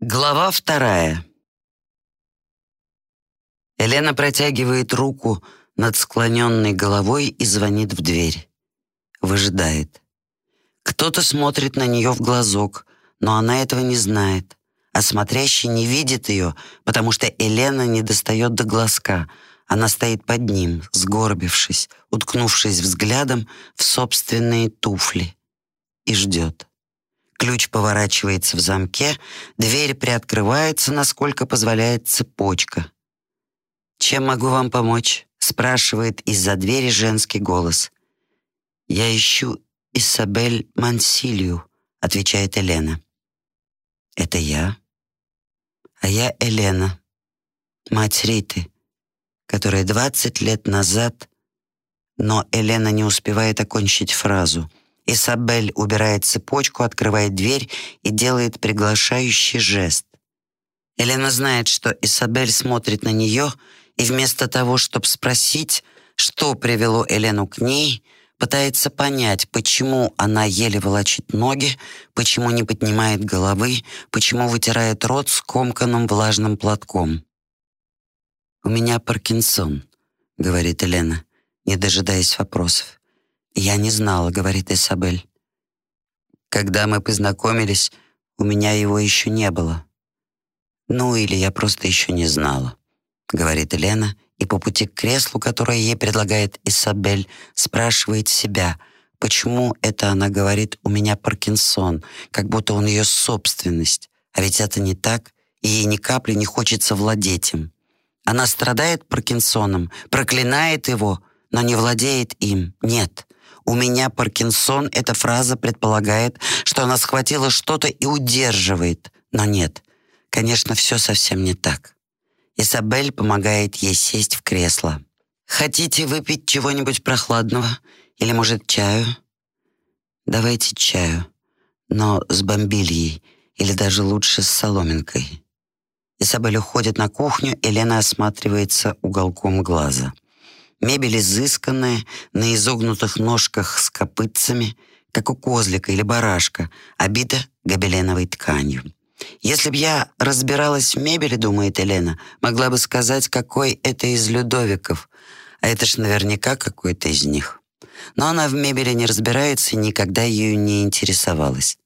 Глава вторая. Елена протягивает руку над склоненной головой и звонит в дверь. Выжидает. Кто-то смотрит на нее в глазок, но она этого не знает, а смотрящий не видит ее, потому что Елена не достает до глазка. Она стоит под ним, сгорбившись, уткнувшись взглядом в собственные туфли и ждет. Ключ поворачивается в замке, дверь приоткрывается, насколько позволяет цепочка. «Чем могу вам помочь?» — спрашивает из-за двери женский голос. «Я ищу Исабель Мансилию», — отвечает Елена. «Это я?» «А я Елена, мать Риты, которая двадцать лет назад...» Но Елена не успевает окончить фразу — Исабель убирает цепочку, открывает дверь и делает приглашающий жест. Елена знает, что Исабель смотрит на нее, и вместо того, чтобы спросить, что привело Елену к ней, пытается понять, почему она еле волочит ноги, почему не поднимает головы, почему вытирает рот скомканным влажным платком. «У меня Паркинсон», — говорит Елена, не дожидаясь вопросов. «Я не знала», — говорит Исабель. «Когда мы познакомились, у меня его еще не было». «Ну, или я просто еще не знала», — говорит Елена, и по пути к креслу, которое ей предлагает Исабель, спрашивает себя, почему это она говорит «у меня Паркинсон», как будто он ее собственность. А ведь это не так, и ей ни капли не хочется владеть им. Она страдает Паркинсоном, проклинает его, но не владеет им. Нет. «У меня Паркинсон» — эта фраза предполагает, что она схватила что-то и удерживает. Но нет, конечно, все совсем не так. Изабель помогает ей сесть в кресло. «Хотите выпить чего-нибудь прохладного? Или, может, чаю?» «Давайте чаю, но с бомбильей, или даже лучше с соломинкой». Изабель уходит на кухню, и Лена осматривается уголком глаза — Мебель изысканная, на изогнутых ножках с копытцами, как у козлика или барашка, обита гобеленовой тканью. Если б я разбиралась в мебели, думает Елена, могла бы сказать, какой это из Людовиков, а это ж наверняка какой-то из них. Но она в мебели не разбирается и никогда ею не интересовалась.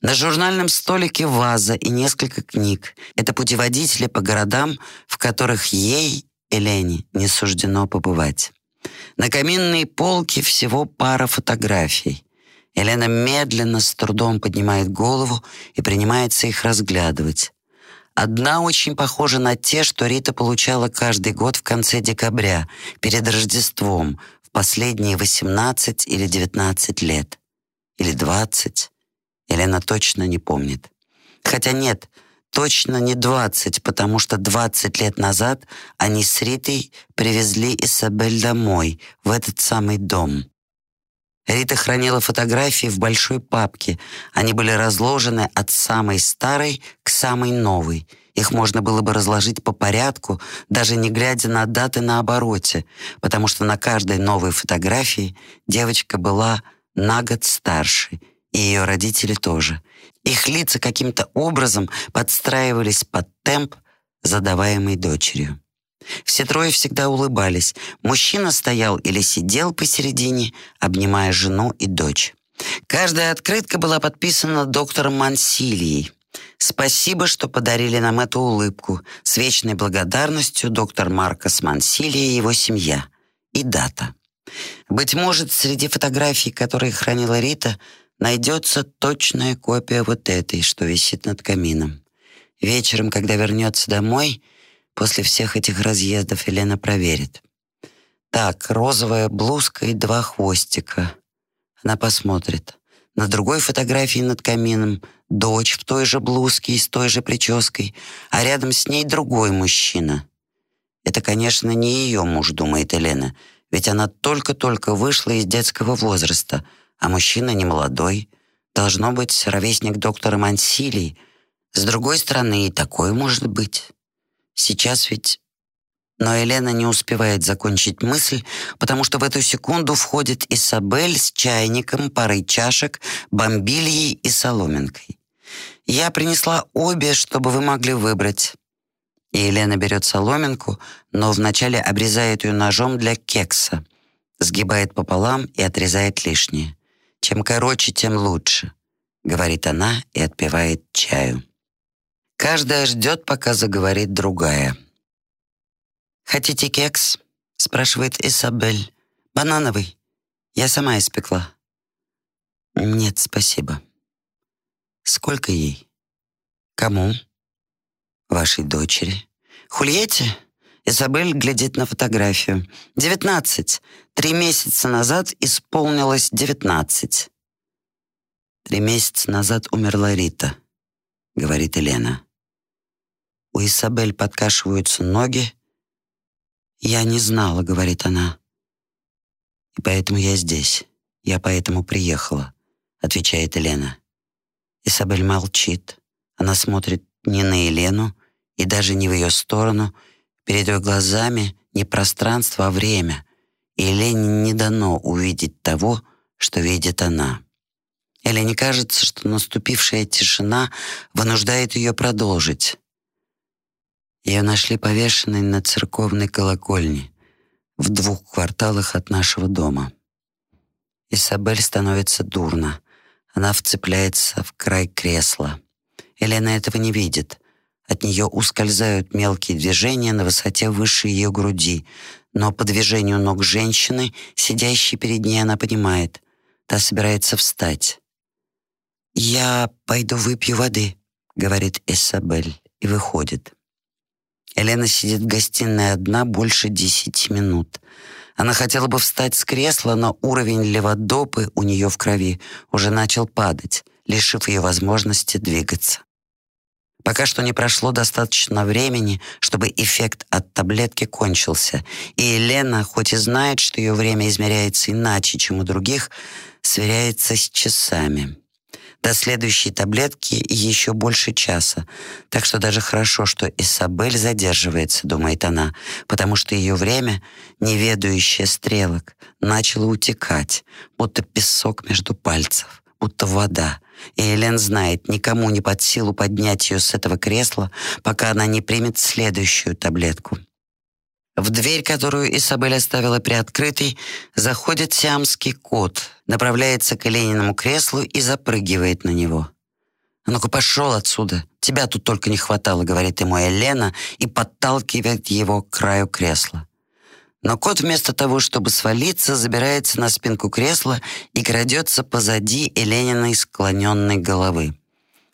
На журнальном столике ваза и несколько книг. Это путеводители по городам, в которых ей Элене не суждено побывать. На каминной полке всего пара фотографий. Елена медленно, с трудом поднимает голову и принимается их разглядывать. Одна очень похожа на те, что Рита получала каждый год в конце декабря, перед Рождеством, в последние 18 или 19 лет. Или 20. Елена точно не помнит. Хотя нет, точно не 20, потому что 20 лет назад они с Ритой привезли Исабель домой, в этот самый дом. Рита хранила фотографии в большой папке. Они были разложены от самой старой к самой новой. Их можно было бы разложить по порядку, даже не глядя на даты на обороте, потому что на каждой новой фотографии девочка была на год старше, и ее родители тоже — их лица каким-то образом подстраивались под темп, задаваемый дочерью. Все трое всегда улыбались. Мужчина стоял или сидел посередине, обнимая жену и дочь. Каждая открытка была подписана доктором Мансилией. Спасибо, что подарили нам эту улыбку. С вечной благодарностью доктор Маркос Мансилия и его семья. И дата. Быть может, среди фотографий, которые хранила Рита, найдется точная копия вот этой, что висит над камином. Вечером, когда вернется домой, после всех этих разъездов Елена проверит. Так, розовая блузка и два хвостика. Она посмотрит. На другой фотографии над камином дочь в той же блузке и с той же прической, а рядом с ней другой мужчина. Это, конечно, не ее муж, думает Елена, ведь она только-только вышла из детского возраста — а мужчина не молодой, должно быть ровесник доктора Мансилии. С другой стороны, и такое может быть. Сейчас ведь... Но Елена не успевает закончить мысль, потому что в эту секунду входит Исабель с чайником, парой чашек, бомбильей и соломинкой. Я принесла обе, чтобы вы могли выбрать». И Елена берет соломинку, но вначале обрезает ее ножом для кекса, сгибает пополам и отрезает лишнее. «Чем короче, тем лучше», — говорит она и отпивает чаю. Каждая ждет, пока заговорит другая. «Хотите кекс?» — спрашивает Исабель. «Банановый. Я сама испекла». «Нет, спасибо». «Сколько ей?» «Кому?» «Вашей дочери». «Хульете?» Изабель глядит на фотографию. «Девятнадцать. Три месяца назад исполнилось девятнадцать». «Три месяца назад умерла Рита», — говорит Елена. У Изабель подкашиваются ноги. «Я не знала», — говорит она. «И поэтому я здесь. Я поэтому приехала», — отвечает Елена. Изабель молчит. Она смотрит не на Елену и даже не в ее сторону. Перед ее глазами не пространство, а время. И Елене не дано увидеть того, что видит она. Елене кажется, что наступившая тишина вынуждает ее продолжить. Ее нашли повешенной на церковной колокольне в двух кварталах от нашего дома. Исабель становится дурно. Она вцепляется в край кресла. Елена этого не видит. От нее ускользают мелкие движения на высоте выше ее груди, но по движению ног женщины, сидящей перед ней, она понимает. Та собирается встать. «Я пойду выпью воды», — говорит Исабель и выходит. Елена сидит в гостиной одна больше десяти минут. Она хотела бы встать с кресла, но уровень леводопы у нее в крови уже начал падать, лишив ее возможности двигаться. Пока что не прошло достаточно времени, чтобы эффект от таблетки кончился, и Елена, хоть и знает, что ее время измеряется иначе, чем у других, сверяется с часами. До следующей таблетки еще больше часа. Так что даже хорошо, что Исабель задерживается, думает она, потому что ее время, неведающее стрелок, начало утекать, будто песок между пальцев, будто вода. И Элен знает, никому не под силу поднять ее с этого кресла, пока она не примет следующую таблетку. В дверь, которую Исабель оставила приоткрытой, заходит сиамский кот, направляется к Лениному креслу и запрыгивает на него. «А ну-ка, пошел отсюда! Тебя тут только не хватало», — говорит ему Елена и подталкивает его к краю кресла. Но кот вместо того, чтобы свалиться, забирается на спинку кресла и крадется позади Елениной склоненной головы.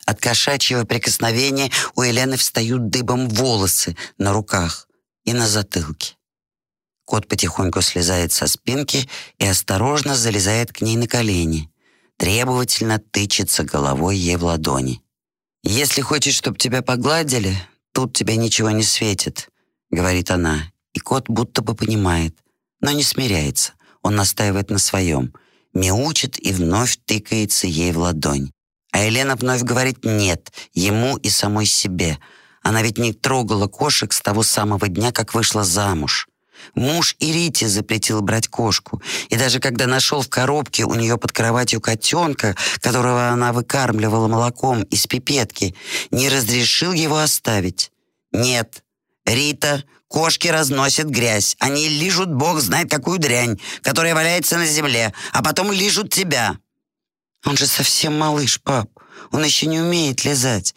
От кошачьего прикосновения у Елены встают дыбом волосы на руках и на затылке. Кот потихоньку слезает со спинки и осторожно залезает к ней на колени, требовательно тычется головой ей в ладони. «Если хочешь, чтобы тебя погладили, тут тебе ничего не светит», — говорит она, и кот будто бы понимает, но не смиряется. Он настаивает на своем, мяучит и вновь тыкается ей в ладонь. А Елена вновь говорит «нет» ему и самой себе — она ведь не трогала кошек с того самого дня, как вышла замуж. Муж и запретил брать кошку. И даже когда нашел в коробке у нее под кроватью котенка, которого она выкармливала молоком из пипетки, не разрешил его оставить. Нет, Рита, кошки разносят грязь. Они лижут бог знает какую дрянь, которая валяется на земле, а потом лижут тебя. Он же совсем малыш, пап. Он еще не умеет лизать.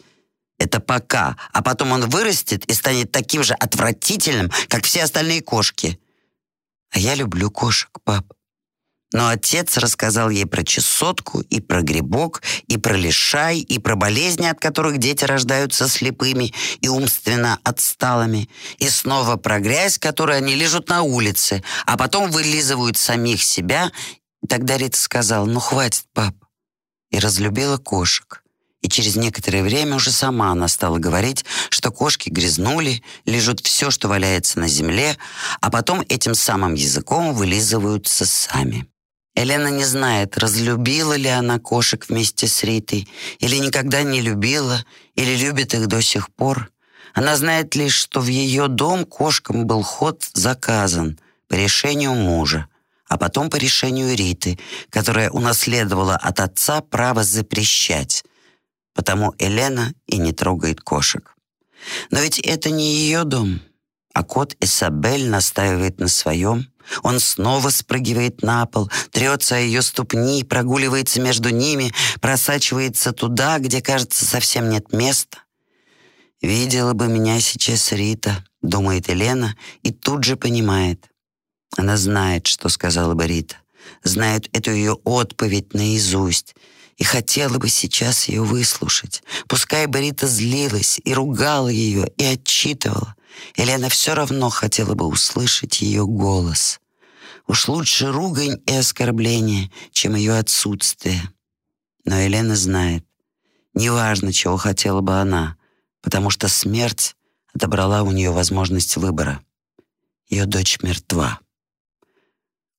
Это пока, а потом он вырастет и станет таким же отвратительным, как все остальные кошки. А я люблю кошек, пап. Но отец рассказал ей про чесотку, и про грибок, и про лишай, и про болезни, от которых дети рождаются слепыми и умственно отсталыми, и снова про грязь, которую они лежат на улице, а потом вылизывают самих себя. Тогда Рита сказала, ну хватит, пап, и разлюбила кошек. И через некоторое время уже сама она стала говорить, что кошки грязнули, лежат все, что валяется на земле, а потом этим самым языком вылизываются сами. Елена не знает, разлюбила ли она кошек вместе с Ритой, или никогда не любила, или любит их до сих пор. Она знает лишь, что в ее дом кошкам был ход заказан по решению мужа, а потом по решению Риты, которая унаследовала от отца право запрещать Потому Елена и не трогает кошек. Но ведь это не ее дом. А кот Исабель настаивает на своем. Он снова спрыгивает на пол, трется о ее ступни, прогуливается между ними, просачивается туда, где, кажется, совсем нет места. «Видела бы меня сейчас Рита», — думает Елена, и тут же понимает. Она знает, что сказала бы Рита, знает эту ее отповедь наизусть, и хотела бы сейчас ее выслушать. Пускай бы Рита злилась и ругала ее, и отчитывала. Елена все равно хотела бы услышать ее голос. Уж лучше ругань и оскорбление, чем ее отсутствие. Но Елена знает, неважно, чего хотела бы она, потому что смерть отобрала у нее возможность выбора. Ее дочь мертва.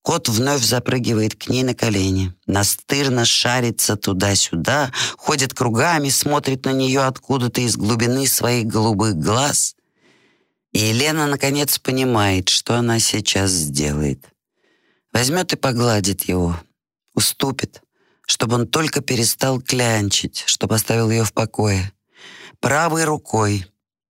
Кот вновь запрыгивает к ней на колени, настырно шарится туда-сюда, ходит кругами, смотрит на нее откуда-то из глубины своих голубых глаз. И Елена, наконец, понимает, что она сейчас сделает. Возьмет и погладит его, уступит, чтобы он только перестал клянчить, чтобы оставил ее в покое. Правой рукой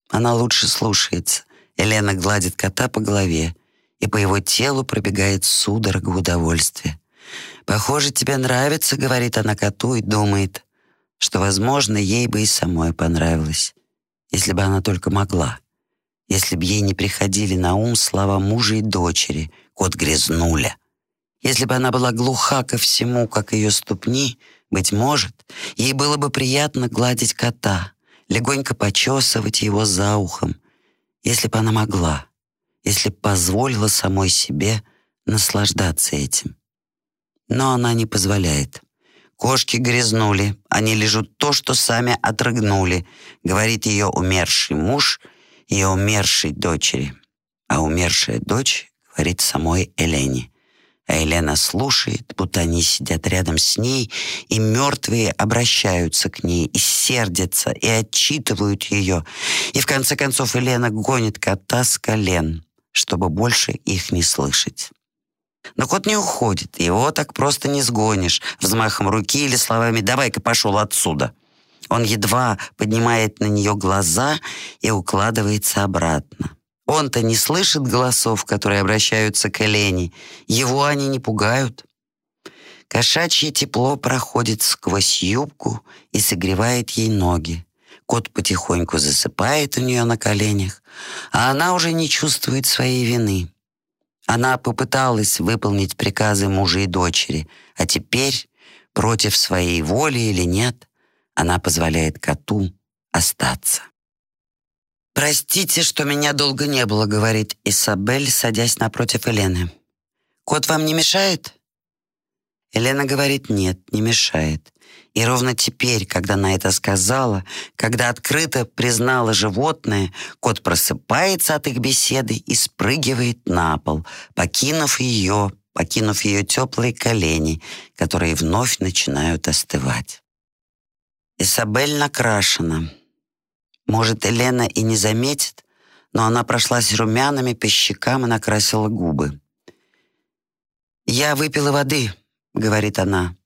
она лучше слушается. Елена гладит кота по голове, и по его телу пробегает судорога удовольствия. «Похоже, тебе нравится», — говорит она коту и думает, что, возможно, ей бы и самой понравилось, если бы она только могла. Если бы ей не приходили на ум слова мужа и дочери, кот грязнуля. Если бы она была глуха ко всему, как ее ступни, быть может, ей было бы приятно гладить кота, легонько почесывать его за ухом, если бы она могла если позволила самой себе наслаждаться этим. Но она не позволяет. Кошки грязнули, они лежат то, что сами отрыгнули, говорит ее умерший муж ее умершей дочери. А умершая дочь говорит самой Элене. А Елена слушает, будто они сидят рядом с ней, и мертвые обращаются к ней, и сердятся, и отчитывают ее. И в конце концов Елена гонит кота с колен чтобы больше их не слышать. Но кот не уходит, его так просто не сгонишь взмахом руки или словами «давай-ка пошел отсюда». Он едва поднимает на нее глаза и укладывается обратно. Он-то не слышит голосов, которые обращаются к Элене. Его они не пугают. Кошачье тепло проходит сквозь юбку и согревает ей ноги. Кот потихоньку засыпает у нее на коленях, а она уже не чувствует своей вины. Она попыталась выполнить приказы мужа и дочери, а теперь, против своей воли или нет, она позволяет коту остаться. «Простите, что меня долго не было», — говорит Исабель, садясь напротив Елены. «Кот вам не мешает?» Елена говорит «нет, не мешает». И ровно теперь, когда она это сказала, когда открыто признала животное, кот просыпается от их беседы и спрыгивает на пол, покинув ее, покинув ее теплые колени, которые вновь начинают остывать. Исабель накрашена. Может, Елена и не заметит, но она прошлась румянами по щекам и накрасила губы. «Я выпила воды», — говорит она.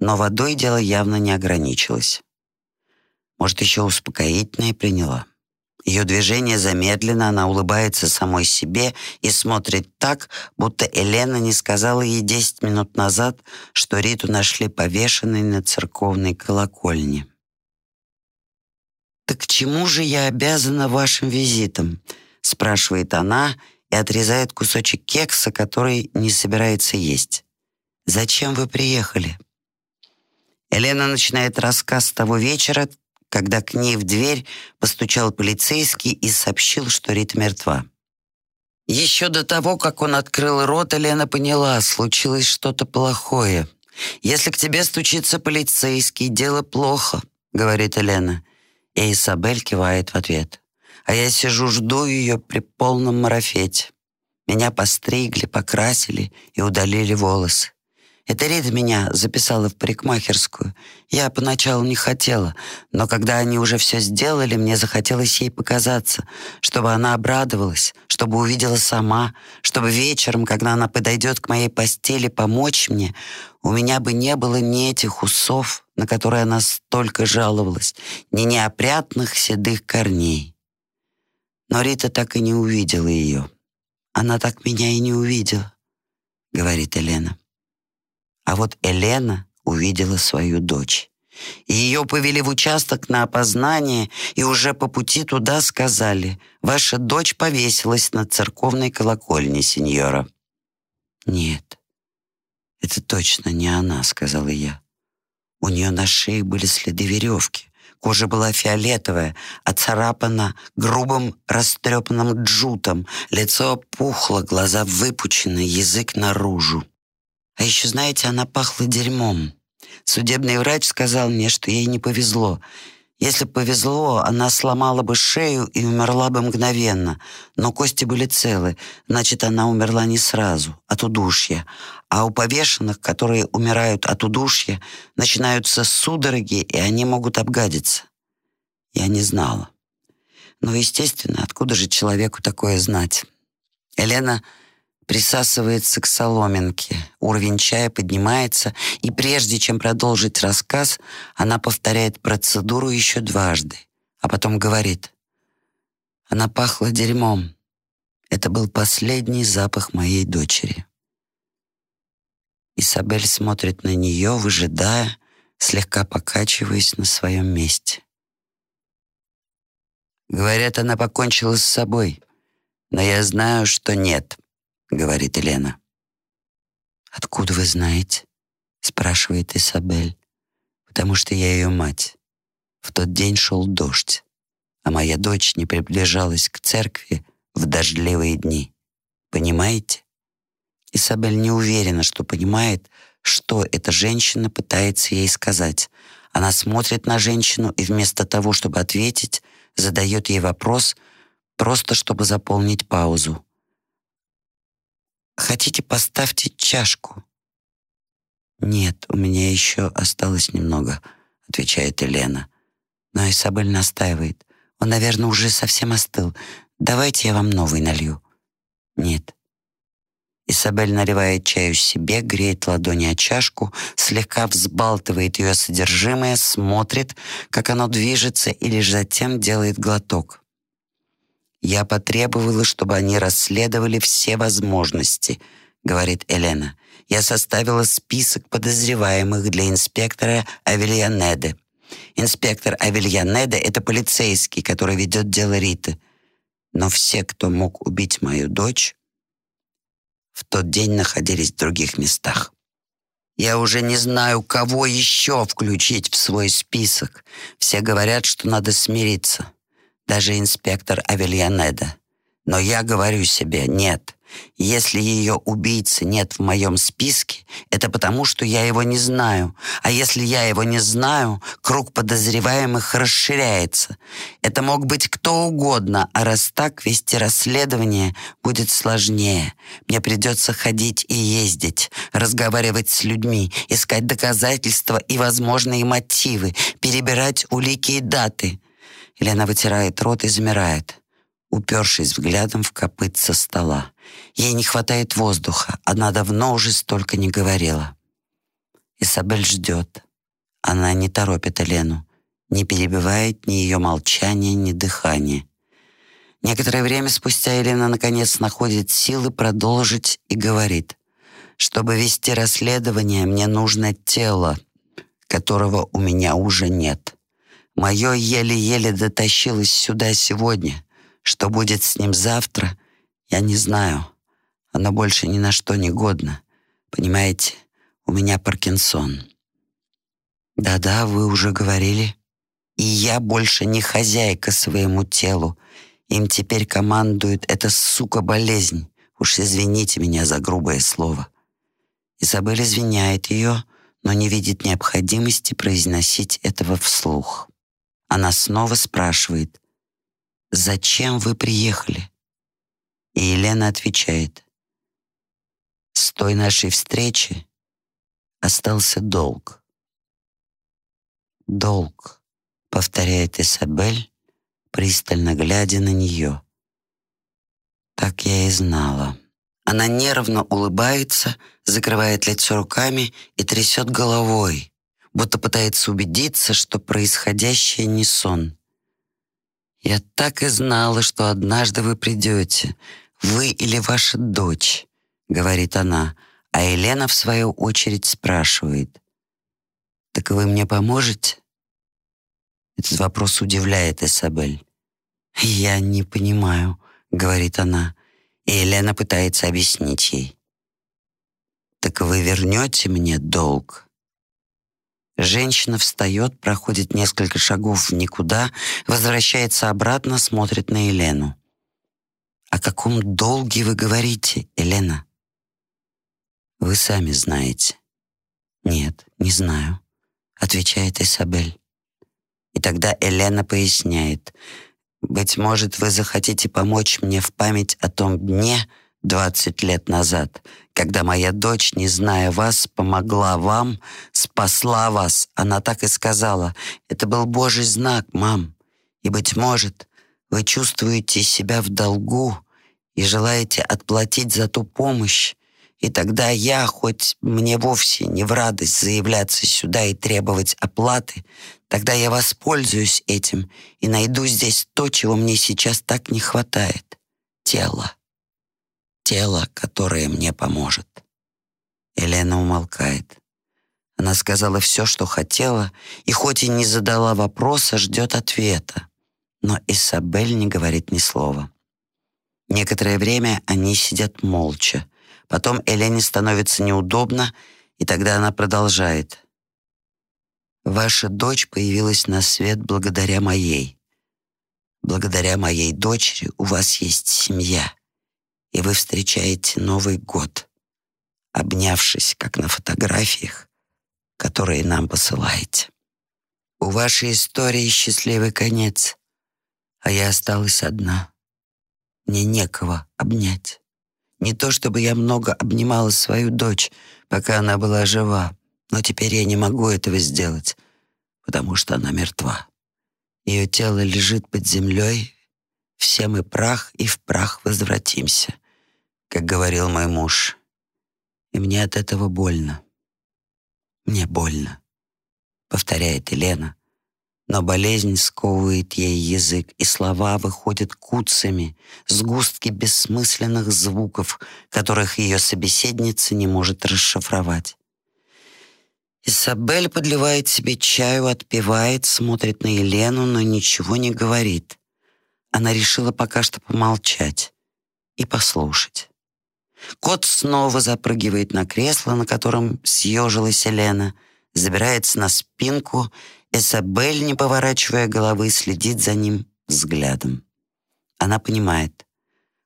Но водой дело явно не ограничилось. Может, еще успокоительное приняла. Ее движение замедлено, она улыбается самой себе и смотрит так, будто Елена не сказала ей десять минут назад, что Риту нашли повешенной на церковной колокольне. «Так чему же я обязана вашим визитом?» — спрашивает она и отрезает кусочек кекса, который не собирается есть. «Зачем вы приехали?» Елена начинает рассказ того вечера, когда к ней в дверь постучал полицейский и сообщил, что Рита мертва. Еще до того, как он открыл рот, Елена поняла, случилось что-то плохое. «Если к тебе стучится полицейский, дело плохо», — говорит Елена. И Изабель кивает в ответ. А я сижу, жду ее при полном марафете. Меня постригли, покрасили и удалили волосы. Это Рита меня записала в парикмахерскую. Я поначалу не хотела, но когда они уже все сделали, мне захотелось ей показаться, чтобы она обрадовалась, чтобы увидела сама, чтобы вечером, когда она подойдет к моей постели помочь мне, у меня бы не было ни этих усов, на которые она столько жаловалась, ни неопрятных седых корней. Но Рита так и не увидела ее. Она так меня и не увидела, говорит Елена. А вот Елена увидела свою дочь. И ее повели в участок на опознание, и уже по пути туда сказали, «Ваша дочь повесилась на церковной колокольне, сеньора». «Нет, это точно не она», — сказала я. У нее на шее были следы веревки. Кожа была фиолетовая, оцарапана грубым растрепанным джутом. Лицо опухло, глаза выпучены, язык наружу. А еще, знаете, она пахла дерьмом. Судебный врач сказал мне, что ей не повезло. Если повезло, она сломала бы шею и умерла бы мгновенно. Но кости были целы, значит, она умерла не сразу, от удушья. А у повешенных, которые умирают от удушья, начинаются судороги, и они могут обгадиться. Я не знала. Но, естественно, откуда же человеку такое знать? Елена присасывается к соломинке. Уровень чая поднимается, и прежде чем продолжить рассказ, она повторяет процедуру еще дважды, а потом говорит. Она пахла дерьмом. Это был последний запах моей дочери. Исабель смотрит на нее, выжидая, слегка покачиваясь на своем месте. Говорят, она покончила с собой, но я знаю, что нет. — говорит Елена. «Откуда вы знаете?» — спрашивает Исабель. «Потому что я ее мать. В тот день шел дождь, а моя дочь не приближалась к церкви в дождливые дни. Понимаете?» Исабель не уверена, что понимает, что эта женщина пытается ей сказать. Она смотрит на женщину и вместо того, чтобы ответить, задает ей вопрос, просто чтобы заполнить паузу. Хотите, поставьте чашку?» «Нет, у меня еще осталось немного», — отвечает Елена. Но Исабель настаивает. «Он, наверное, уже совсем остыл. Давайте я вам новый налью». «Нет». Исабель наливает чаю себе, греет ладони о чашку, слегка взбалтывает ее содержимое, смотрит, как оно движется, и лишь затем делает глоток. «Я потребовала, чтобы они расследовали все возможности», — говорит Елена. «Я составила список подозреваемых для инспектора Авельянеде. Инспектор Авельянеде — это полицейский, который ведет дело Риты. Но все, кто мог убить мою дочь, в тот день находились в других местах. Я уже не знаю, кого еще включить в свой список. Все говорят, что надо смириться даже инспектор Авельянеда. Но я говорю себе, нет, если ее убийцы нет в моем списке, это потому, что я его не знаю. А если я его не знаю, круг подозреваемых расширяется. Это мог быть кто угодно, а раз так, вести расследование будет сложнее. Мне придется ходить и ездить, разговаривать с людьми, искать доказательства и возможные мотивы, перебирать улики и даты. Или она вытирает рот и замирает, упершись взглядом в копытце стола. Ей не хватает воздуха, она давно уже столько не говорила. Исабель ждет. Она не торопит Елену, не перебивает ни ее молчание, ни дыхание. Некоторое время спустя Елена наконец находит силы продолжить и говорит, «Чтобы вести расследование, мне нужно тело, которого у меня уже нет». Мое еле-еле дотащилось сюда сегодня. Что будет с ним завтра, я не знаю. Оно больше ни на что не годно. Понимаете, у меня Паркинсон. Да-да, вы уже говорили. И я больше не хозяйка своему телу. Им теперь командует эта сука-болезнь. Уж извините меня за грубое слово. Изабель извиняет ее, но не видит необходимости произносить этого вслух. Она снова спрашивает, «Зачем вы приехали?» И Елена отвечает, «С той нашей встречи остался долг». «Долг», — повторяет Исабель, пристально глядя на нее. «Так я и знала. Она нервно улыбается, закрывает лицо руками и трясет головой, будто пытается убедиться, что происходящее не сон. «Я так и знала, что однажды вы придете, вы или ваша дочь», — говорит она, а Елена, в свою очередь, спрашивает. «Так вы мне поможете?» Этот вопрос удивляет Исабель. «Я не понимаю», — говорит она, и Елена пытается объяснить ей. «Так вы вернете мне долг?» Женщина встает, проходит несколько шагов в никуда, возвращается обратно, смотрит на Елену. «О каком долге вы говорите, Елена?» «Вы сами знаете». «Нет, не знаю», — отвечает Исабель. И тогда Елена поясняет. «Быть может, вы захотите помочь мне в память о том дне, 20 лет назад, когда моя дочь, не зная вас, помогла вам, спасла вас. Она так и сказала. Это был Божий знак, мам. И, быть может, вы чувствуете себя в долгу и желаете отплатить за ту помощь, и тогда я, хоть мне вовсе не в радость заявляться сюда и требовать оплаты, тогда я воспользуюсь этим и найду здесь то, чего мне сейчас так не хватает — тело тело, которое мне поможет. Елена умолкает. Она сказала все, что хотела, и хоть и не задала вопроса, ждет ответа. Но Исабель не говорит ни слова. Некоторое время они сидят молча. Потом Елене становится неудобно, и тогда она продолжает. «Ваша дочь появилась на свет благодаря моей. Благодаря моей дочери у вас есть семья и вы встречаете Новый год, обнявшись, как на фотографиях, которые нам посылаете. У вашей истории счастливый конец, а я осталась одна. Мне некого обнять. Не то чтобы я много обнимала свою дочь, пока она была жива, но теперь я не могу этого сделать, потому что она мертва. Ее тело лежит под землей, все мы прах и в прах возвратимся как говорил мой муж. И мне от этого больно. Мне больно, повторяет Елена. Но болезнь сковывает ей язык, и слова выходят куцами, сгустки бессмысленных звуков, которых ее собеседница не может расшифровать. Исабель подливает себе чаю, отпивает, смотрит на Елену, но ничего не говорит. Она решила пока что помолчать и послушать. Кот снова запрыгивает на кресло, на котором съежилась Елена, забирается на спинку. Эсабель, не поворачивая головы, следит за ним взглядом. Она понимает.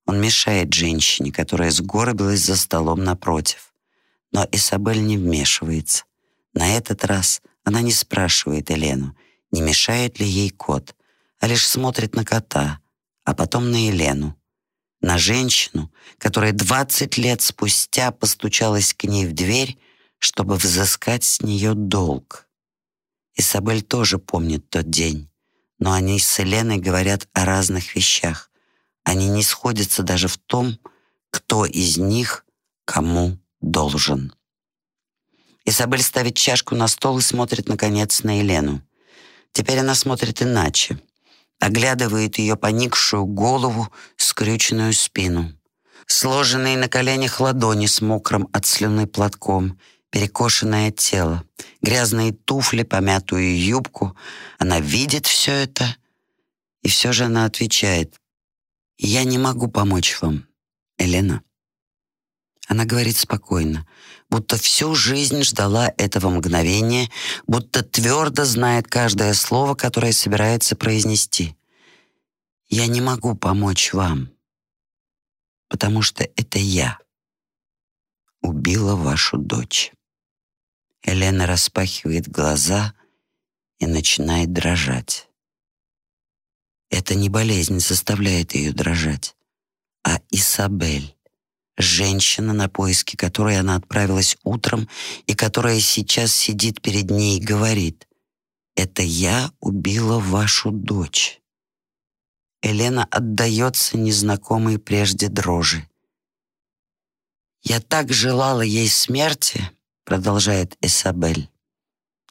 Он мешает женщине, которая сгорбилась за столом напротив. Но Исабель не вмешивается. На этот раз она не спрашивает Елену, не мешает ли ей кот, а лишь смотрит на кота, а потом на Елену на женщину, которая 20 лет спустя постучалась к ней в дверь, чтобы взыскать с нее долг. Исабель тоже помнит тот день, но они с Еленой говорят о разных вещах. Они не сходятся даже в том, кто из них кому должен. Исабель ставит чашку на стол и смотрит, наконец, на Елену. Теперь она смотрит иначе оглядывает ее поникшую голову, скрюченную спину. Сложенные на коленях ладони с мокрым от слюны платком, перекошенное тело, грязные туфли, помятую юбку. Она видит все это, и все же она отвечает, «Я не могу помочь вам, Елена». Она говорит спокойно, будто всю жизнь ждала этого мгновения, будто твердо знает каждое слово, которое собирается произнести. «Я не могу помочь вам, потому что это я убила вашу дочь». Елена распахивает глаза и начинает дрожать. Это не болезнь заставляет ее дрожать, а Исабель женщина, на поиски которой она отправилась утром и которая сейчас сидит перед ней и говорит, «Это я убила вашу дочь». Елена отдается незнакомой прежде дрожи. «Я так желала ей смерти», — продолжает Исабель.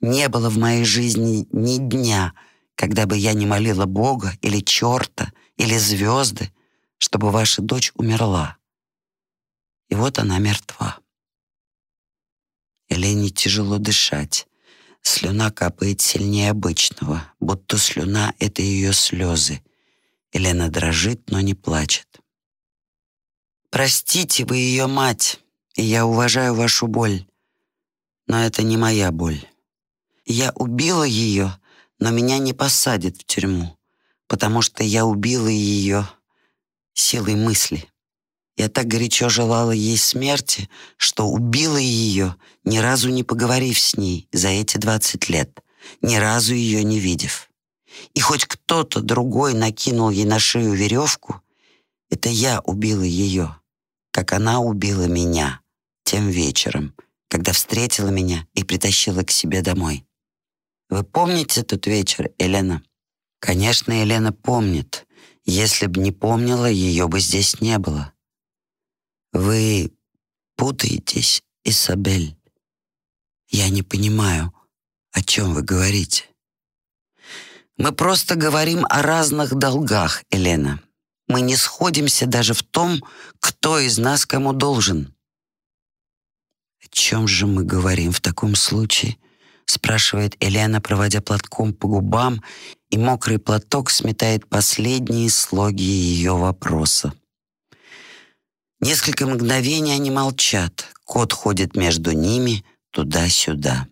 «Не было в моей жизни ни дня, когда бы я не молила Бога или черта, или звезды, чтобы ваша дочь умерла. И вот она мертва. Елене тяжело дышать. Слюна капает сильнее обычного, будто слюна — это ее слезы. Елена дрожит, но не плачет. «Простите, вы ее мать, и я уважаю вашу боль. Но это не моя боль. Я убила ее, но меня не посадят в тюрьму, потому что я убила ее силой мысли. Я так горячо желала ей смерти, что убила ее, ни разу не поговорив с ней за эти двадцать лет, ни разу ее не видев. И хоть кто-то другой накинул ей на шею веревку, это я убила ее, как она убила меня тем вечером, когда встретила меня и притащила к себе домой. Вы помните тот вечер, Елена? Конечно, Елена помнит. Если бы не помнила, ее бы здесь не было. Вы путаетесь, Исабель. Я не понимаю, о чем вы говорите. Мы просто говорим о разных долгах, Елена. Мы не сходимся даже в том, кто из нас кому должен. О чем же мы говорим в таком случае? спрашивает Елена, проводя платком по губам, и мокрый платок сметает последние слоги ее вопроса. Несколько мгновений они молчат. Кот ходит между ними туда-сюда.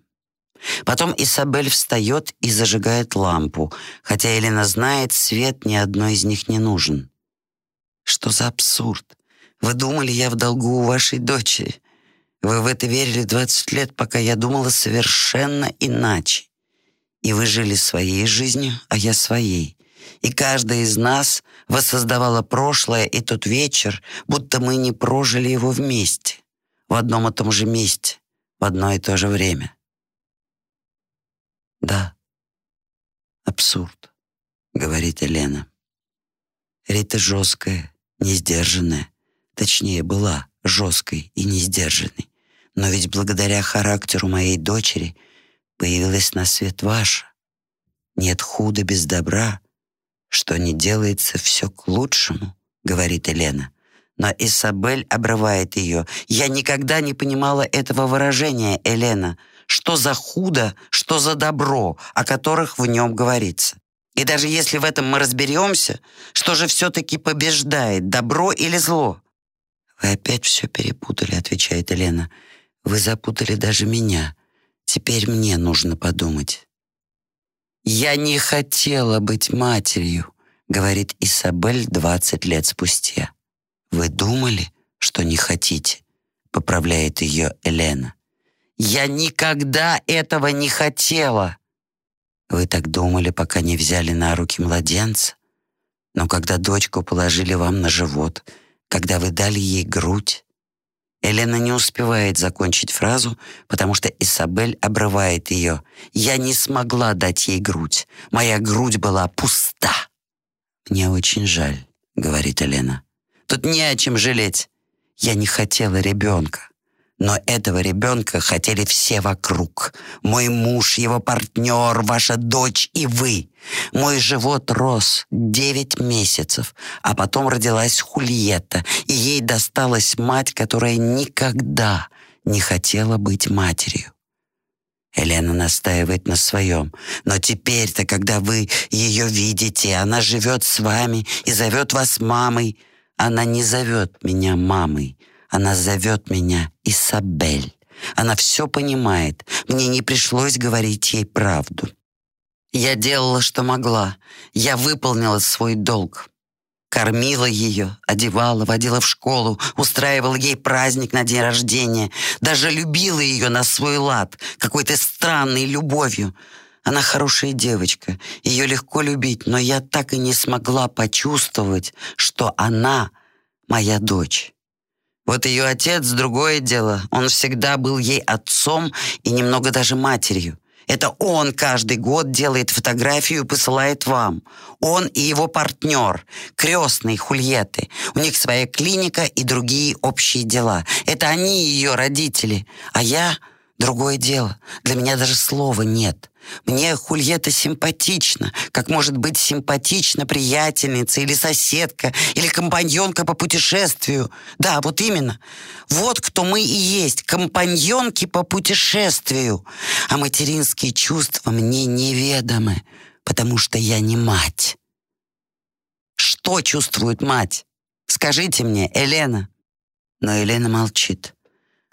Потом Исабель встает и зажигает лампу, хотя Елена знает, свет ни одной из них не нужен. Что за абсурд? Вы думали, я в долгу у вашей дочери? Вы в это верили 20 лет, пока я думала совершенно иначе. И вы жили своей жизнью, а я своей. И каждая из нас воссоздавала прошлое и тот вечер, будто мы не прожили его вместе, в одном и том же месте, в одно и то же время. «Да, абсурд», — говорит Елена. Рита жесткая, несдержанная, точнее, была жесткой и несдержанной. Но ведь благодаря характеру моей дочери появилась на свет ваша. Нет худа без добра, что не делается все к лучшему, говорит Елена. Но Исабель обрывает ее. Я никогда не понимала этого выражения, Елена. Что за худо, что за добро, о которых в нем говорится. И даже если в этом мы разберемся, что же все-таки побеждает, добро или зло? «Вы опять все перепутали», — отвечает Елена. «Вы запутали даже меня. Теперь мне нужно подумать». «Я не хотела быть матерью», — говорит Исабель 20 лет спустя. «Вы думали, что не хотите?» — поправляет ее Елена. «Я никогда этого не хотела!» Вы так думали, пока не взяли на руки младенца? Но когда дочку положили вам на живот, когда вы дали ей грудь, Елена не успевает закончить фразу, потому что Исабель обрывает ее. «Я не смогла дать ей грудь. Моя грудь была пуста». «Мне очень жаль», — говорит Елена. «Тут не о чем жалеть. Я не хотела ребенка. Но этого ребенка хотели все вокруг. Мой муж, его партнер, ваша дочь и вы. Мой живот рос девять месяцев, а потом родилась Хульетта, и ей досталась мать, которая никогда не хотела быть матерью. Елена настаивает на своем. Но теперь-то, когда вы ее видите, она живет с вами и зовет вас мамой. Она не зовет меня мамой. Она зовет меня Исабель. Она все понимает. Мне не пришлось говорить ей правду. Я делала, что могла. Я выполнила свой долг. Кормила ее, одевала, водила в школу, устраивала ей праздник на день рождения, даже любила ее на свой лад, какой-то странной любовью. Она хорошая девочка, ее легко любить, но я так и не смогла почувствовать, что она моя дочь. Вот ее отец — другое дело. Он всегда был ей отцом и немного даже матерью. Это он каждый год делает фотографию и посылает вам. Он и его партнер, крестный Хульеты. У них своя клиника и другие общие дела. Это они ее родители. А я — другое дело. Для меня даже слова нет. Мне Хульета симпатична, как может быть симпатична приятельница или соседка, или компаньонка по путешествию. Да, вот именно. Вот кто мы и есть, компаньонки по путешествию. А материнские чувства мне неведомы, потому что я не мать. Что чувствует мать? Скажите мне, Елена. Но Елена молчит.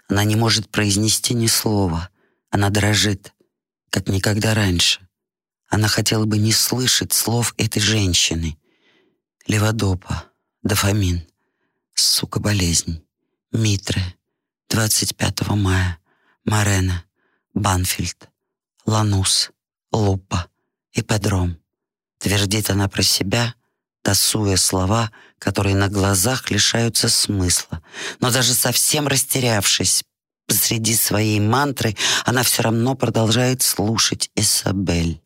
Она не может произнести ни слова. Она дрожит как никогда раньше. Она хотела бы не слышать слов этой женщины. Леводопа, дофамин, сука болезнь, Митре, 25 мая, Марена, Банфильд, Ланус, Лупа, Ипподром. Твердит она про себя, тасуя слова, которые на глазах лишаются смысла. Но даже совсем растерявшись, посреди своей мантры, она все равно продолжает слушать Исабель.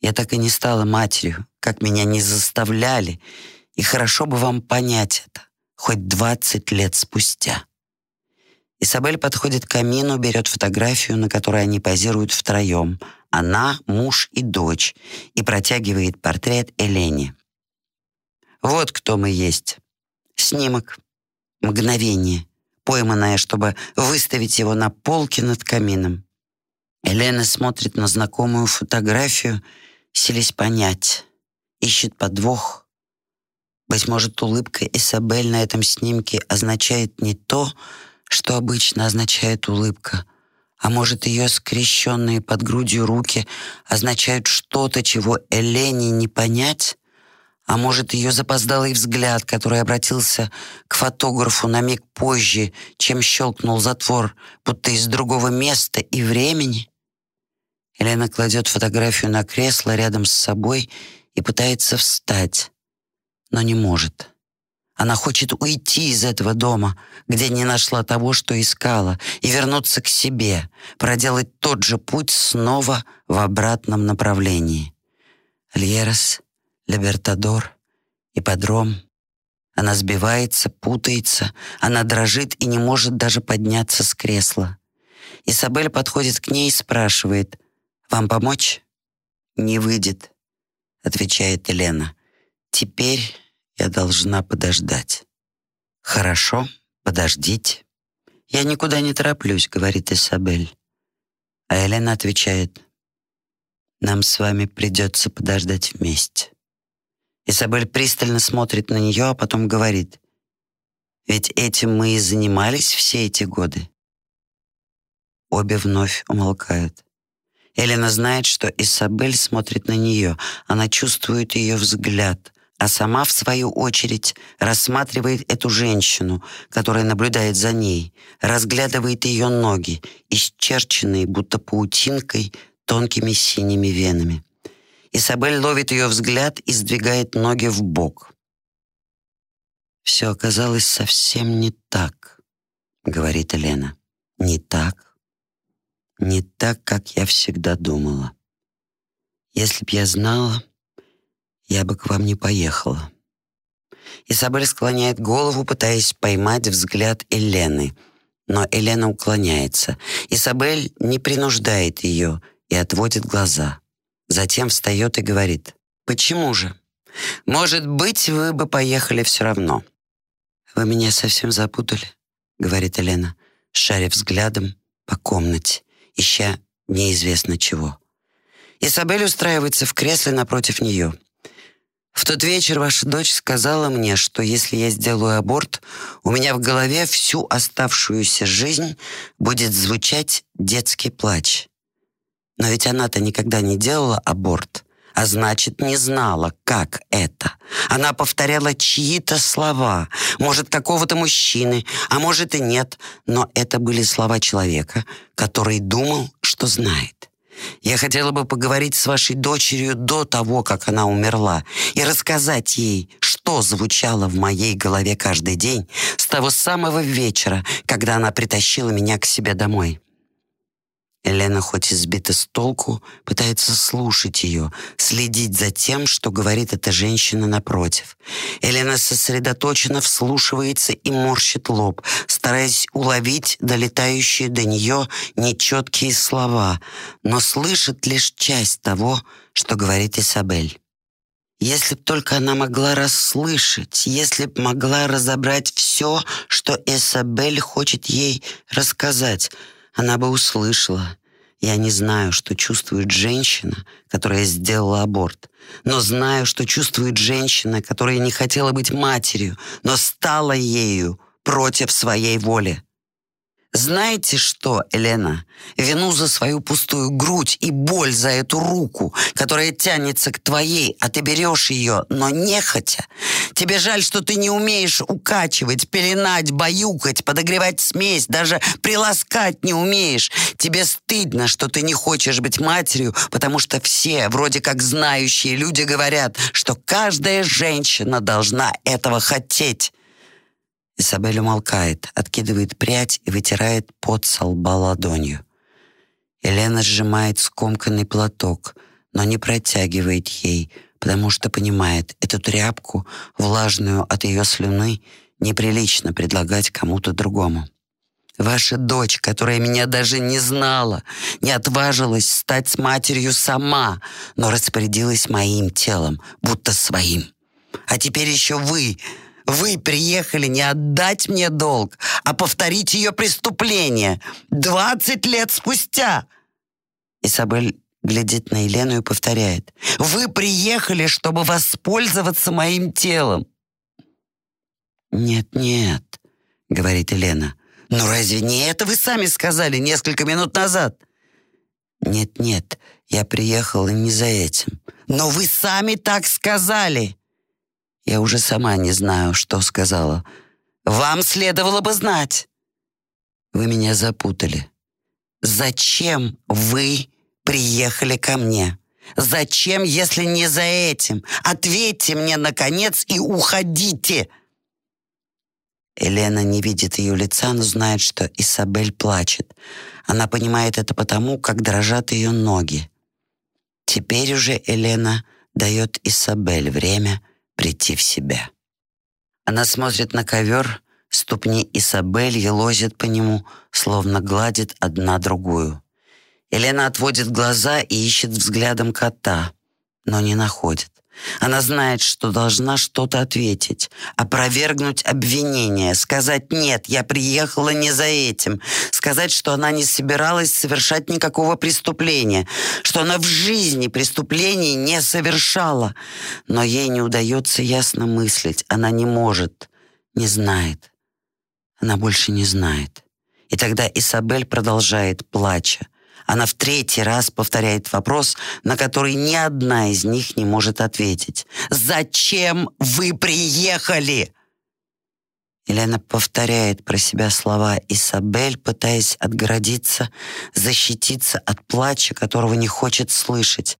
Я так и не стала матерью, как меня не заставляли, и хорошо бы вам понять это, хоть двадцать лет спустя. Исабель подходит к камину, берет фотографию, на которой они позируют втроем. Она, муж и дочь, и протягивает портрет Элене. Вот кто мы есть. Снимок. Мгновение пойманная, чтобы выставить его на полке над камином. Елена смотрит на знакомую фотографию, селись понять, ищет подвох. Быть может, улыбка Исабель на этом снимке означает не то, что обычно означает улыбка, а может, ее скрещенные под грудью руки означают что-то, чего Элене не понять? А может, ее запоздалый взгляд, который обратился к фотографу на миг позже, чем щелкнул затвор, будто из другого места и времени? Елена кладет фотографию на кресло рядом с собой и пытается встать, но не может. Она хочет уйти из этого дома, где не нашла того, что искала, и вернуться к себе, проделать тот же путь снова в обратном направлении. Льерос Либертадор, ипподром. Она сбивается, путается, она дрожит и не может даже подняться с кресла. Исабель подходит к ней и спрашивает, «Вам помочь?» «Не выйдет», — отвечает Елена. «Теперь я должна подождать». «Хорошо, подождите». «Я никуда не тороплюсь», — говорит Исабель. А Елена отвечает, «Нам с вами придется подождать вместе». Изабель пристально смотрит на нее, а потом говорит, «Ведь этим мы и занимались все эти годы». Обе вновь умолкают. Элена знает, что Исабель смотрит на нее. Она чувствует ее взгляд, а сама, в свою очередь, рассматривает эту женщину, которая наблюдает за ней, разглядывает ее ноги, исчерченные, будто паутинкой, тонкими синими венами. Исабель ловит ее взгляд и сдвигает ноги в бок. «Все оказалось совсем не так», — говорит Елена. «Не так. Не так, как я всегда думала. Если б я знала, я бы к вам не поехала». Исабель склоняет голову, пытаясь поймать взгляд Елены, но Елена уклоняется. Исабель не принуждает ее и отводит глаза. Затем встает и говорит, «Почему же? Может быть, вы бы поехали все равно». «Вы меня совсем запутали», — говорит Елена, шаря взглядом по комнате, ища неизвестно чего. Изабель устраивается в кресле напротив нее. В тот вечер ваша дочь сказала мне, что если я сделаю аборт, у меня в голове всю оставшуюся жизнь будет звучать детский плач. Но ведь она-то никогда не делала аборт, а значит, не знала, как это. Она повторяла чьи-то слова, может, какого-то мужчины, а может и нет, но это были слова человека, который думал, что знает. Я хотела бы поговорить с вашей дочерью до того, как она умерла, и рассказать ей, что звучало в моей голове каждый день с того самого вечера, когда она притащила меня к себе домой. Елена, хоть и сбита с толку, пытается слушать ее, следить за тем, что говорит эта женщина напротив. Елена сосредоточенно вслушивается и морщит лоб, стараясь уловить долетающие до нее нечеткие слова, но слышит лишь часть того, что говорит Исабель. Если б только она могла расслышать, если б могла разобрать все, что Исабель хочет ей рассказать, она бы услышала. Я не знаю, что чувствует женщина, которая сделала аборт, но знаю, что чувствует женщина, которая не хотела быть матерью, но стала ею против своей воли. Знаете что, Елена? Вину за свою пустую грудь и боль за эту руку, которая тянется к твоей, а ты берешь ее, но нехотя. Тебе жаль, что ты не умеешь укачивать, пеленать, баюкать, подогревать смесь, даже приласкать не умеешь. Тебе стыдно, что ты не хочешь быть матерью, потому что все, вроде как знающие люди, говорят, что каждая женщина должна этого хотеть. Изабель умолкает, откидывает прядь и вытирает пот со лба ладонью. Елена сжимает скомканный платок, но не протягивает ей, потому что понимает, эту тряпку, влажную от ее слюны, неприлично предлагать кому-то другому. Ваша дочь, которая меня даже не знала, не отважилась стать матерью сама, но распорядилась моим телом, будто своим. А теперь еще вы, вы приехали не отдать мне долг, а повторить ее преступление. Двадцать лет спустя!» Изабель глядит на Елену и повторяет. «Вы приехали, чтобы воспользоваться моим телом!» «Нет-нет», — говорит Елена. «Ну разве не это вы сами сказали несколько минут назад?» «Нет-нет, я приехала не за этим». «Но вы сами так сказали!» Я уже сама не знаю, что сказала. Вам следовало бы знать. Вы меня запутали. Зачем вы приехали ко мне? Зачем, если не за этим? Ответьте мне, наконец, и уходите!» Елена не видит ее лица, но знает, что Исабель плачет. Она понимает это потому, как дрожат ее ноги. Теперь уже Елена дает Исабель время прийти в себя. Она смотрит на ковер, ступни Исабель елозят по нему, словно гладит одна другую. Елена отводит глаза и ищет взглядом кота, но не находит. Она знает, что должна что-то ответить, опровергнуть обвинение, сказать «нет, я приехала не за этим», сказать, что она не собиралась совершать никакого преступления, что она в жизни преступлений не совершала. Но ей не удается ясно мыслить, она не может, не знает. Она больше не знает. И тогда Исабель продолжает, плача. Она в третий раз повторяет вопрос, на который ни одна из них не может ответить. «Зачем вы приехали?» Елена повторяет про себя слова Исабель, пытаясь отгородиться, защититься от плача, которого не хочет слышать.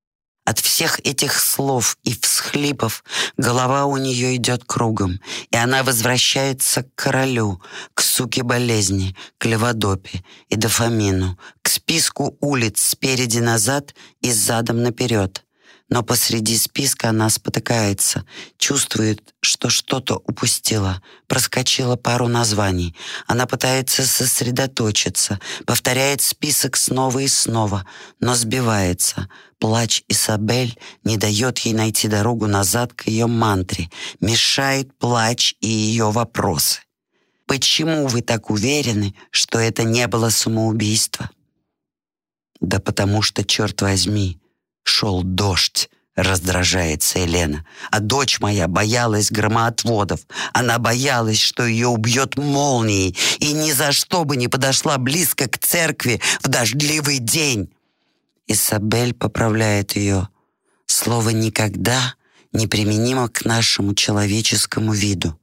От всех этих слов и всхлипов голова у нее идет кругом, и она возвращается к королю, к суке болезни, к леводопе и дофамину, к списку улиц спереди назад и задом наперед но посреди списка она спотыкается, чувствует, что что-то упустила, проскочила пару названий. Она пытается сосредоточиться, повторяет список снова и снова, но сбивается. Плач Исабель не дает ей найти дорогу назад к ее мантре, мешает плач и ее вопросы. Почему вы так уверены, что это не было самоубийство? Да потому что, черт возьми, шел дождь, раздражается Елена. А дочь моя боялась громоотводов. Она боялась, что ее убьет молнией, и ни за что бы не подошла близко к церкви в дождливый день. Исабель поправляет ее. Слово «никогда» неприменимо к нашему человеческому виду.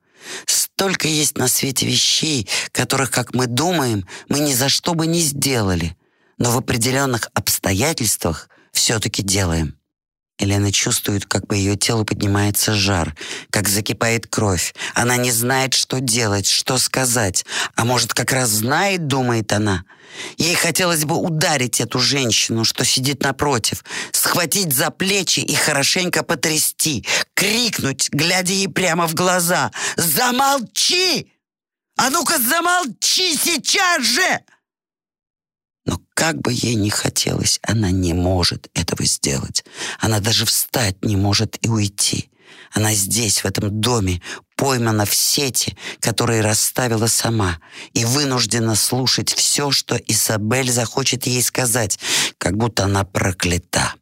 Столько есть на свете вещей, которых, как мы думаем, мы ни за что бы не сделали, но в определенных обстоятельствах все-таки делаем. Елена чувствует, как по ее телу поднимается жар, как закипает кровь. Она не знает, что делать, что сказать. А может, как раз знает, думает она. Ей хотелось бы ударить эту женщину, что сидит напротив, схватить за плечи и хорошенько потрясти, крикнуть, глядя ей прямо в глаза. «Замолчи! А ну-ка замолчи сейчас же!» Как бы ей ни хотелось, она не может этого сделать. Она даже встать не может и уйти. Она здесь, в этом доме, поймана в сети, которые расставила сама, и вынуждена слушать все, что Изабель захочет ей сказать, как будто она проклята.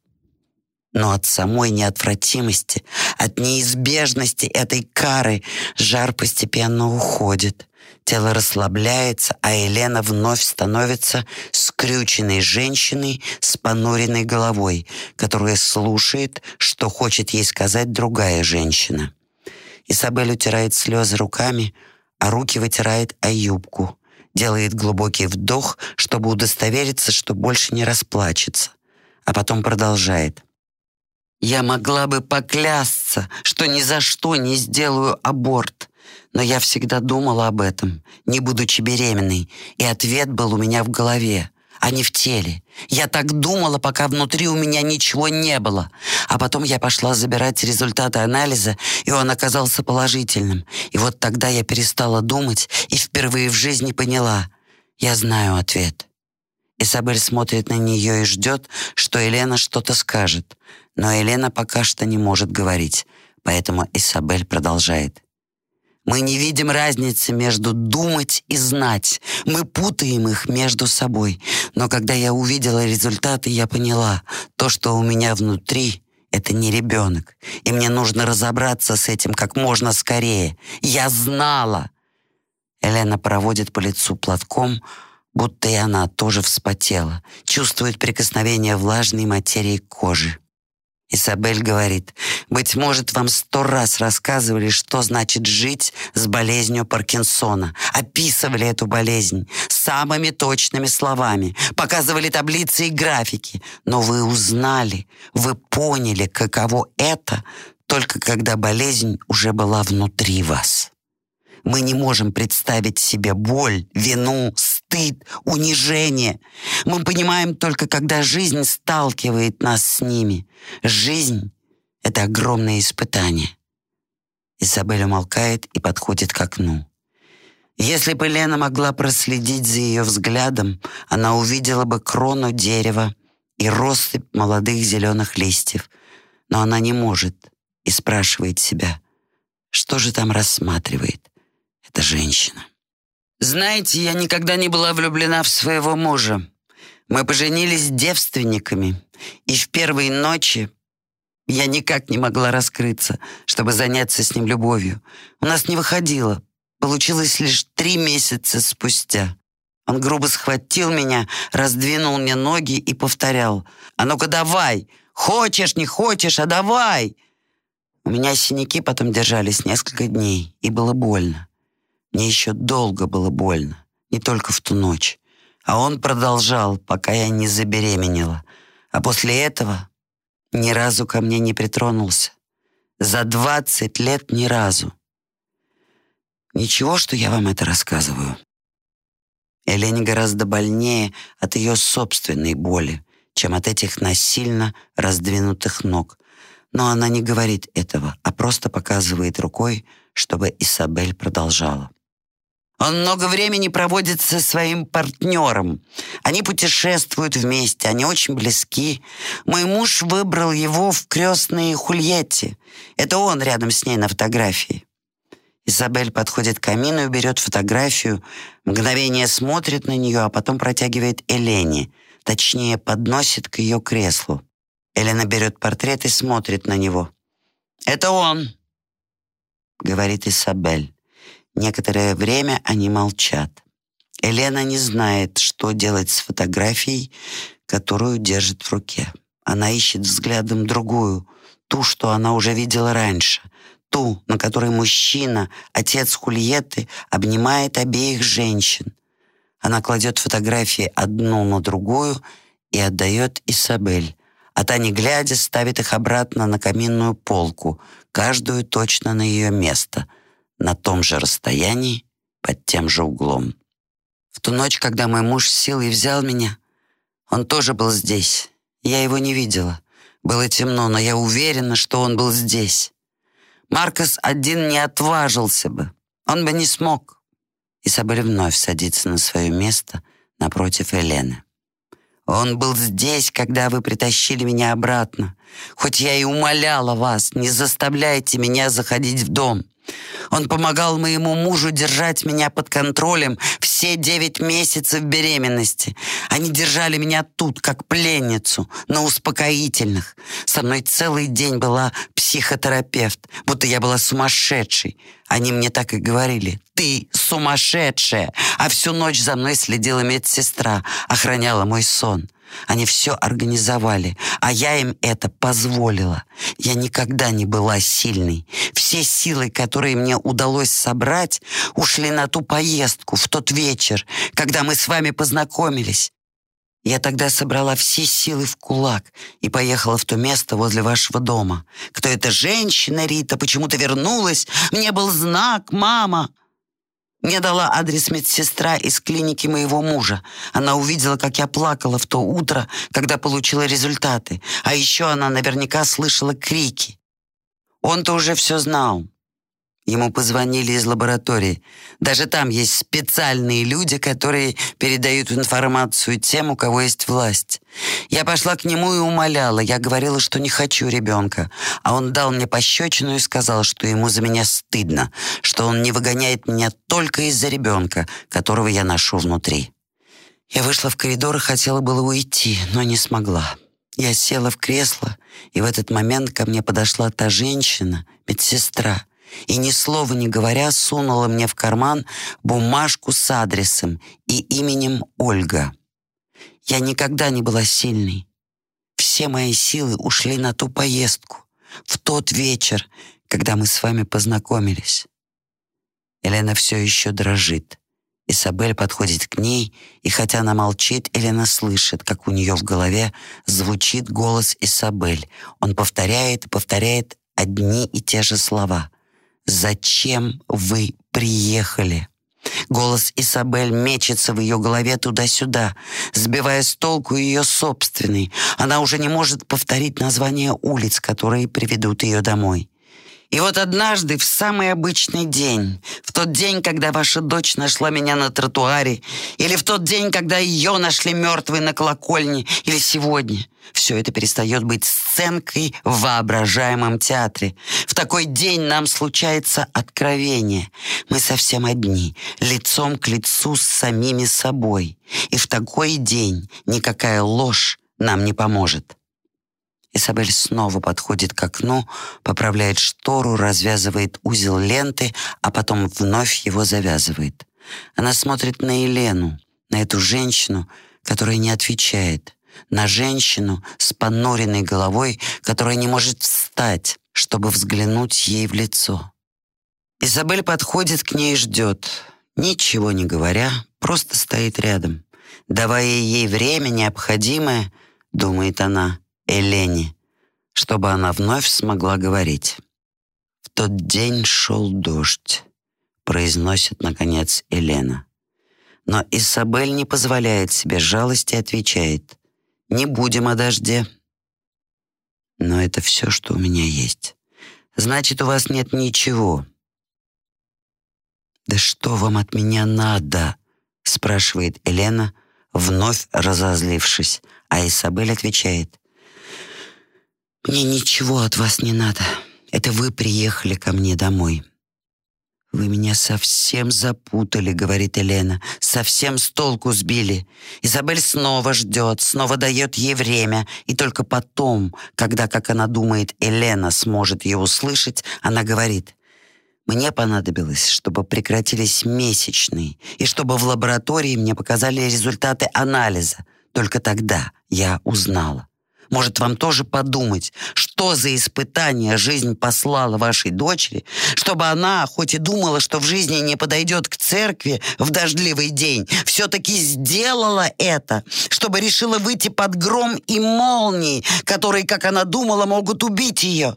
Но от самой неотвратимости, от неизбежности этой кары жар постепенно уходит. Тело расслабляется, а Елена вновь становится скрюченной женщиной с понуренной головой, которая слушает, что хочет ей сказать другая женщина. Изабель утирает слезы руками, а руки вытирает о юбку. Делает глубокий вдох, чтобы удостовериться, что больше не расплачется. А потом продолжает. «Я могла бы поклясться, что ни за что не сделаю аборт. Но я всегда думала об этом, не будучи беременной, и ответ был у меня в голове, а не в теле. Я так думала, пока внутри у меня ничего не было. А потом я пошла забирать результаты анализа, и он оказался положительным. И вот тогда я перестала думать и впервые в жизни поняла. Я знаю ответ. Изабель смотрит на нее и ждет, что Елена что-то скажет. Но Елена пока что не может говорить, поэтому Изабель продолжает. Мы не видим разницы между думать и знать. Мы путаем их между собой. Но когда я увидела результаты, я поняла, то, что у меня внутри, это не ребенок. И мне нужно разобраться с этим как можно скорее. Я знала. Елена проводит по лицу платком, будто и она тоже вспотела, чувствует прикосновение влажной материи кожи. Изабель говорит, «Быть может, вам сто раз рассказывали, что значит жить с болезнью Паркинсона, описывали эту болезнь самыми точными словами, показывали таблицы и графики, но вы узнали, вы поняли, каково это, только когда болезнь уже была внутри вас». Мы не можем представить себе боль, вину, стыд, унижение. Мы понимаем только, когда жизнь сталкивает нас с ними. Жизнь — это огромное испытание. Изабель умолкает и подходит к окну. Если бы Лена могла проследить за ее взглядом, она увидела бы крону дерева и россыпь молодых зеленых листьев. Но она не может и спрашивает себя, что же там рассматривает эта женщина. Знаете, я никогда не была влюблена в своего мужа. Мы поженились девственниками, и в первые ночи я никак не могла раскрыться, чтобы заняться с ним любовью. У нас не выходило. Получилось лишь три месяца спустя. Он грубо схватил меня, раздвинул мне ноги и повторял. «А ну-ка давай! Хочешь, не хочешь, а давай!» У меня синяки потом держались несколько дней, и было больно. Мне еще долго было больно, не только в ту ночь. А он продолжал, пока я не забеременела. А после этого ни разу ко мне не притронулся. За двадцать лет ни разу. Ничего, что я вам это рассказываю. Элене гораздо больнее от ее собственной боли, чем от этих насильно раздвинутых ног. Но она не говорит этого, а просто показывает рукой, чтобы Исабель продолжала. Он много времени проводит со своим партнером. Они путешествуют вместе, они очень близки. Мой муж выбрал его в крестные Хульетте. Это он рядом с ней на фотографии. Изабель подходит к камину и берет фотографию, мгновение смотрит на нее, а потом протягивает Элене, точнее, подносит к ее креслу. Елена берет портрет и смотрит на него. «Это он», — говорит Изабель. Некоторое время они молчат. Елена не знает, что делать с фотографией, которую держит в руке. Она ищет взглядом другую, ту, что она уже видела раньше, ту, на которой мужчина, отец Хульетты, обнимает обеих женщин. Она кладет фотографии одну на другую и отдает Исабель, а та, не глядя, ставит их обратно на каминную полку, каждую точно на ее место, на том же расстоянии, под тем же углом. В ту ночь, когда мой муж силой взял меня, он тоже был здесь. Я его не видела. Было темно, но я уверена, что он был здесь. Маркос один не отважился бы. Он бы не смог. Изабель вновь садится на свое место напротив Елены. Он был здесь, когда вы притащили меня обратно. Хоть я и умоляла вас, не заставляйте меня заходить в дом. Он помогал моему мужу держать меня под контролем все девять месяцев беременности. Они держали меня тут, как пленницу, на успокоительных. Со мной целый день была психотерапевт, будто я была сумасшедшей. Они мне так и говорили. «Ты сумасшедшая!» А всю ночь за мной следила медсестра, охраняла мой сон. Они все организовали, а я им это позволила. Я никогда не была сильной. Все силы, которые мне удалось собрать, ушли на ту поездку в тот вечер, когда мы с вами познакомились. Я тогда собрала все силы в кулак и поехала в то место возле вашего дома. Кто эта женщина, Рита, почему то вернулась? Мне был знак, мама. Мне дала адрес медсестра из клиники моего мужа. Она увидела, как я плакала в то утро, когда получила результаты. А еще она наверняка слышала крики. Он-то уже все знал. Ему позвонили из лаборатории. Даже там есть специальные люди, которые передают информацию тем, у кого есть власть. Я пошла к нему и умоляла. Я говорила, что не хочу ребенка. А он дал мне пощечину и сказал, что ему за меня стыдно, что он не выгоняет меня только из-за ребенка, которого я ношу внутри. Я вышла в коридор и хотела было уйти, но не смогла. Я села в кресло, и в этот момент ко мне подошла та женщина, медсестра, и ни слова не говоря сунула мне в карман бумажку с адресом и именем Ольга. Я никогда не была сильной. Все мои силы ушли на ту поездку, в тот вечер, когда мы с вами познакомились. Елена все еще дрожит. Исабель подходит к ней, и хотя она молчит, Елена слышит, как у нее в голове звучит голос Исабель. Он повторяет и повторяет одни и те же слова. «Зачем вы приехали?» Голос Исабель мечется в ее голове туда-сюда, сбивая с толку ее собственный. Она уже не может повторить название улиц, которые приведут ее домой. И вот однажды, в самый обычный день, в тот день, когда ваша дочь нашла меня на тротуаре, или в тот день, когда ее нашли мертвой на колокольне, или сегодня, все это перестает быть сценкой в воображаемом театре. В такой день нам случается откровение. Мы совсем одни, лицом к лицу с самими собой. И в такой день никакая ложь нам не поможет. Изабель снова подходит к окну, поправляет штору, развязывает узел ленты, а потом вновь его завязывает. Она смотрит на Елену, на эту женщину, которая не отвечает, на женщину с понуренной головой, которая не может встать, чтобы взглянуть ей в лицо. Изабель подходит к ней и ждет, ничего не говоря, просто стоит рядом. Давая ей время необходимое, думает она, Элене, чтобы она вновь смогла говорить. «В тот день шел дождь», — произносит, наконец, Елена. Но Исабель не позволяет себе жалости и отвечает. «Не будем о дожде». «Но это все, что у меня есть. Значит, у вас нет ничего». «Да что вам от меня надо?» — спрашивает Елена, вновь разозлившись, а Исабель отвечает. «Мне ничего от вас не надо. Это вы приехали ко мне домой». «Вы меня совсем запутали», — говорит Елена. «Совсем с толку сбили. Изабель снова ждет, снова дает ей время. И только потом, когда, как она думает, Елена сможет ее услышать, она говорит, «Мне понадобилось, чтобы прекратились месячные, и чтобы в лаборатории мне показали результаты анализа. Только тогда я узнала. Может, вам тоже подумать, что за испытание жизнь послала вашей дочери, чтобы она, хоть и думала, что в жизни не подойдет к церкви в дождливый день, все-таки сделала это, чтобы решила выйти под гром и молнии, которые, как она думала, могут убить ее.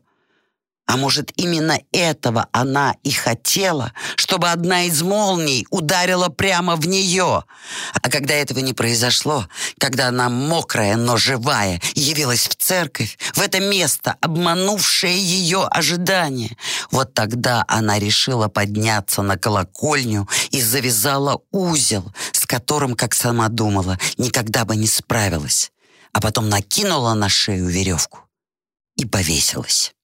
А может, именно этого она и хотела, чтобы одна из молний ударила прямо в нее. А когда этого не произошло, когда она мокрая, но живая, явилась в церковь, в это место, обманувшее ее ожидания, вот тогда она решила подняться на колокольню и завязала узел, с которым, как сама думала, никогда бы не справилась, а потом накинула на шею веревку и повесилась.